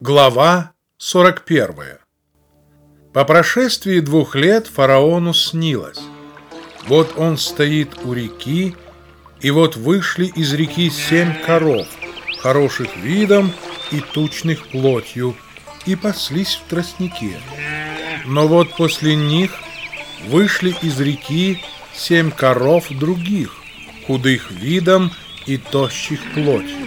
Глава 41 По прошествии двух лет фараону снилось. Вот он стоит у реки, и вот вышли из реки семь коров, хороших видом и тучных плотью, и паслись в тростнике. Но вот после них вышли из реки семь коров других, худых видом и тощих плотью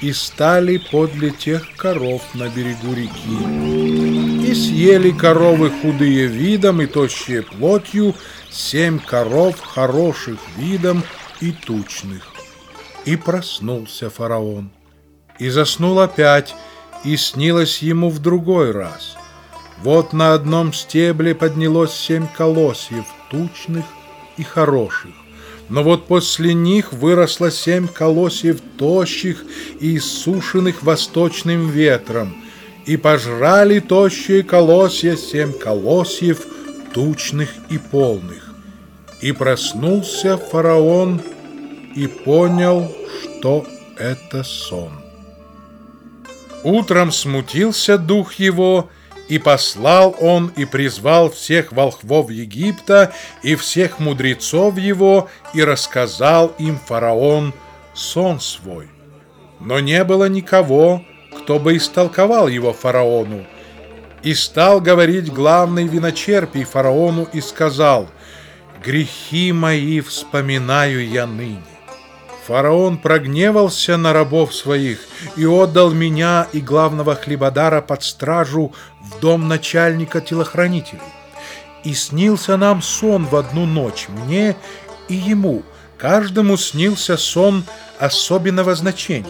и стали подле тех коров на берегу реки. И съели коровы худые видом и тощие плотью, семь коров хороших видом и тучных. И проснулся фараон, и заснул опять, и снилось ему в другой раз. Вот на одном стебле поднялось семь колосьев, тучных и хороших. Но вот после них выросло семь колосьев тощих и иссушенных восточным ветром, и пожрали тощие колосья семь колосьев тучных и полных. И проснулся фараон и понял, что это сон. Утром смутился дух его, и послал он и призвал всех волхвов Египта и всех мудрецов его, и рассказал им фараон сон свой. Но не было никого, кто бы истолковал его фараону. И стал говорить главный виночерпий фараону и сказал, «Грехи мои вспоминаю я ныне». Фараон прогневался на рабов своих и отдал меня и главного хлебодара под стражу в дом начальника телохранителей. И снился нам сон в одну ночь, мне и ему. Каждому снился сон особенного значения.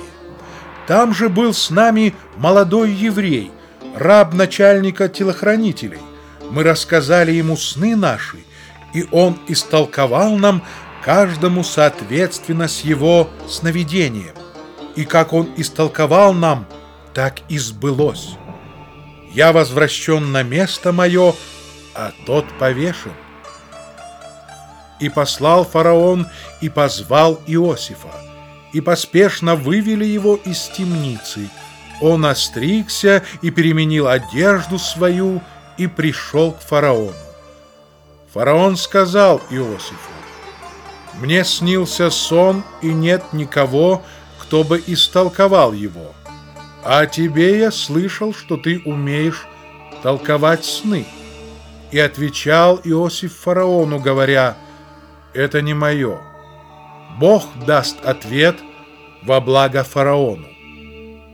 Там же был с нами молодой еврей, раб начальника телохранителей. Мы рассказали ему сны наши, и он истолковал нам каждому соответственно с его сновидением. И как он истолковал нам, так и сбылось. Я возвращен на место мое, а тот повешен. И послал фараон, и позвал Иосифа, и поспешно вывели его из темницы. Он остригся и переменил одежду свою, и пришел к фараону. Фараон сказал Иосифу, мне снился сон, и нет никого, кто бы истолковал его. А тебе я слышал, что ты умеешь толковать сны. И отвечал Иосиф фараону, говоря, это не мое. Бог даст ответ во благо фараону.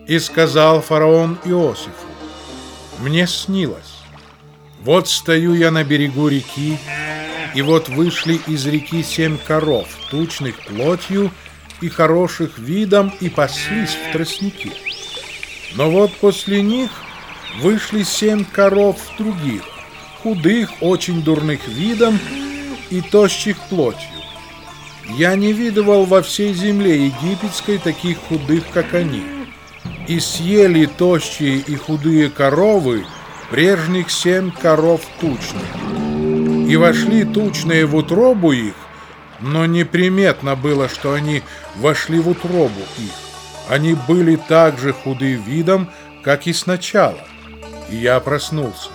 И сказал фараон Иосифу, мне снилось. Вот стою я на берегу реки, и вот вышли из реки семь коров, тучных плотью и хороших видом, и паслись в тростнике. Но вот после них вышли семь коров других, худых, очень дурных видом и тощих плотью. Я не видывал во всей земле египетской таких худых, как они. И съели тощие и худые коровы прежних семь коров тучных и вошли тучные в утробу их, но неприметно было, что они вошли в утробу их. Они были так же худы видом, как и сначала, и я проснулся.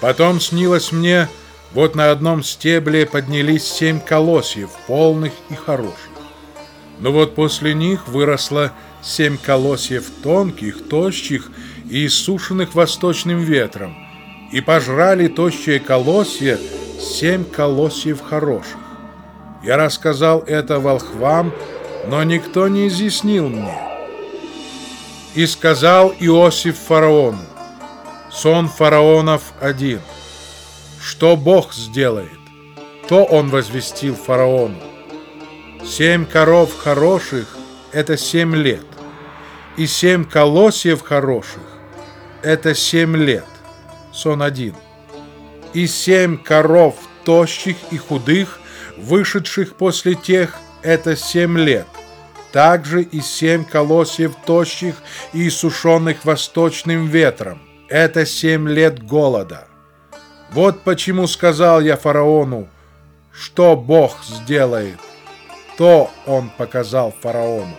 Потом снилось мне, вот на одном стебле поднялись семь колосьев, полных и хороших. Но вот после них выросло семь колосьев тонких, тощих и иссушенных восточным ветром, и пожрали тощие колосья семь колосьев хороших. Я рассказал это волхвам, но никто не изъяснил мне. И сказал Иосиф фараону, сон фараонов один. Что Бог сделает, то он возвестил фараону. Семь коров хороших – это семь лет, и семь колосьев хороших – это семь лет сон один. И семь коров тощих и худых, вышедших после тех, это семь лет. Также и семь колосьев тощих и сушеных восточным ветром. Это семь лет голода. Вот почему сказал я фараону, что Бог сделает, то он показал фараону.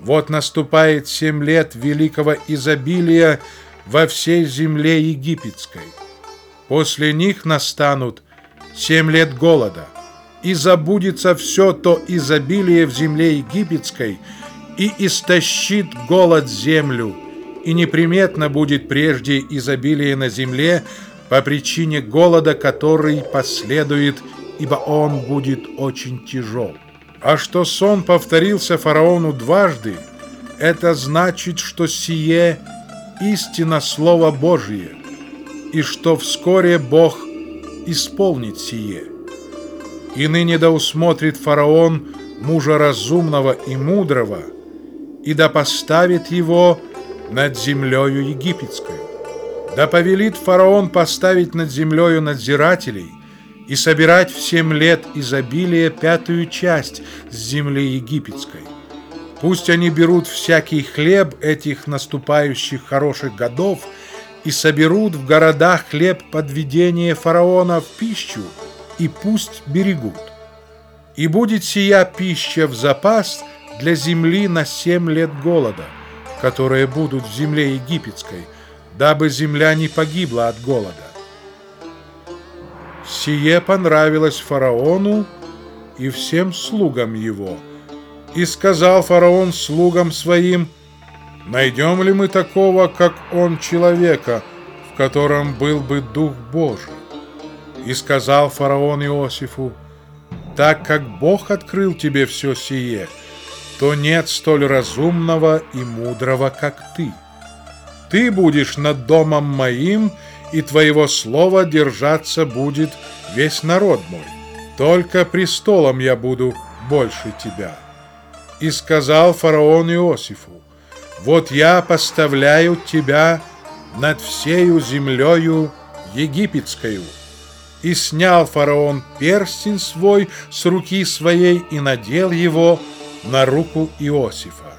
Вот наступает семь лет великого изобилия во всей земле египетской. После них настанут семь лет голода, и забудется все то изобилие в земле египетской, и истощит голод землю, и неприметно будет прежде изобилие на земле по причине голода, который последует, ибо он будет очень тяжел. А что сон повторился фараону дважды, это значит, что сие истина Слова Божие, и что вскоре Бог исполнит сие. И ныне да усмотрит фараон мужа разумного и мудрого, и да поставит его над землею египетской. Да повелит фараон поставить над землею надзирателей и собирать в семь лет изобилия пятую часть с земли египетской. Пусть они берут всякий хлеб этих наступающих хороших годов и соберут в городах хлеб подведения фараона в пищу, и пусть берегут. И будет сия пища в запас для земли на семь лет голода, которые будут в земле египетской, дабы земля не погибла от голода. Сие понравилось фараону и всем слугам его. И сказал фараон слугам своим, «Найдем ли мы такого, как он, человека, в котором был бы Дух Божий?» И сказал фараон Иосифу, «Так как Бог открыл тебе все сие, то нет столь разумного и мудрого, как ты. Ты будешь над домом моим, и твоего слова держаться будет весь народ мой. Только престолом я буду больше тебя». И сказал фараон Иосифу, «Вот я поставляю тебя над всею землею египетскую». И снял фараон перстень свой с руки своей и надел его на руку Иосифа.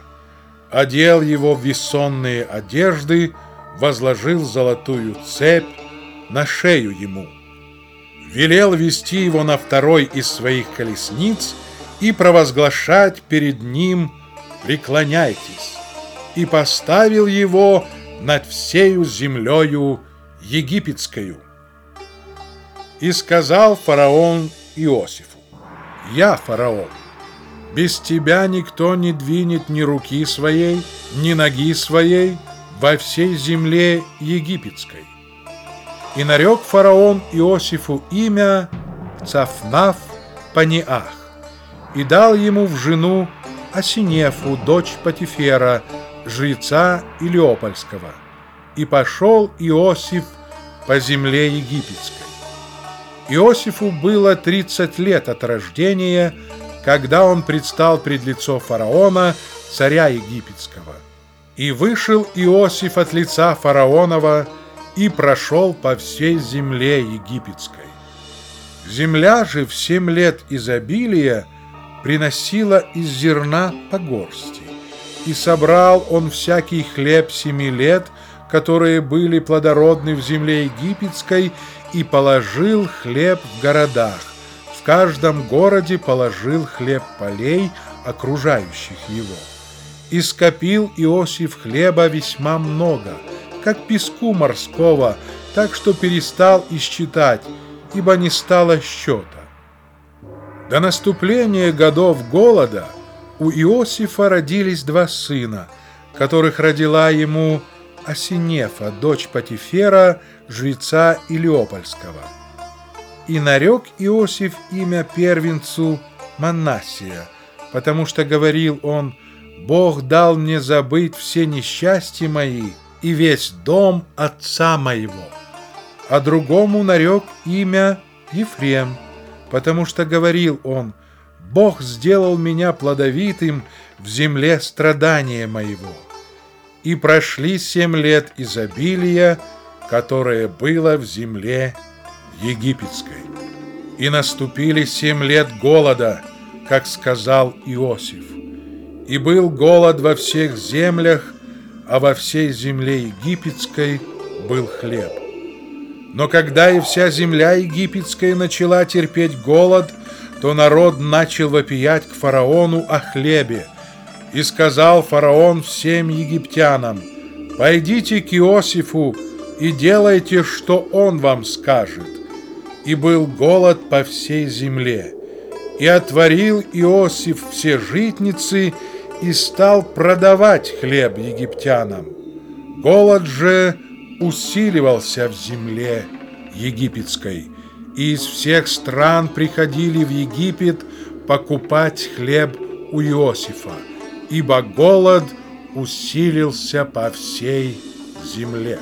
Одел его в весонные одежды, возложил золотую цепь на шею ему. Велел вести его на второй из своих колесниц и провозглашать перед ним «Преклоняйтесь!» и поставил его над всею землею египетскою. И сказал фараон Иосифу, «Я фараон, без тебя никто не двинет ни руки своей, ни ноги своей во всей земле египетской». И нарек фараон Иосифу имя Цафнаф Паниах и дал ему в жену Осинефу, дочь Патифера, жреца Илиопольского. И пошел Иосиф по земле египетской. Иосифу было 30 лет от рождения, когда он предстал пред лицо фараона, царя египетского. И вышел Иосиф от лица фараонова и прошел по всей земле египетской. Земля же в семь лет изобилия приносила из зерна по горсти. И собрал он всякий хлеб семи лет, которые были плодородны в земле египетской, и положил хлеб в городах. В каждом городе положил хлеб полей, окружающих его. И скопил Иосиф хлеба весьма много, как песку морского, так что перестал исчитать, ибо не стало счета. До наступления годов голода у Иосифа родились два сына, которых родила ему Осинефа, дочь Патифера, жреца Илиопольского. И нарек Иосиф имя первенцу Манассия, потому что говорил он, «Бог дал мне забыть все несчастья мои и весь дом отца моего». А другому нарек имя Ефрем, потому что говорил он, «Бог сделал меня плодовитым в земле страдания моего». И прошли семь лет изобилия, которое было в земле египетской. И наступили семь лет голода, как сказал Иосиф. И был голод во всех землях, а во всей земле египетской был хлеб. Но когда и вся земля египетская начала терпеть голод, то народ начал вопиять к фараону о хлебе, И сказал фараон всем египтянам, «Пойдите к Иосифу и делайте, что он вам скажет». И был голод по всей земле. И отворил Иосиф все житницы и стал продавать хлеб египтянам. Голод же усиливался в земле египетской, и из всех стран приходили в Египет покупать хлеб у Иосифа, ибо голод усилился по всей земле.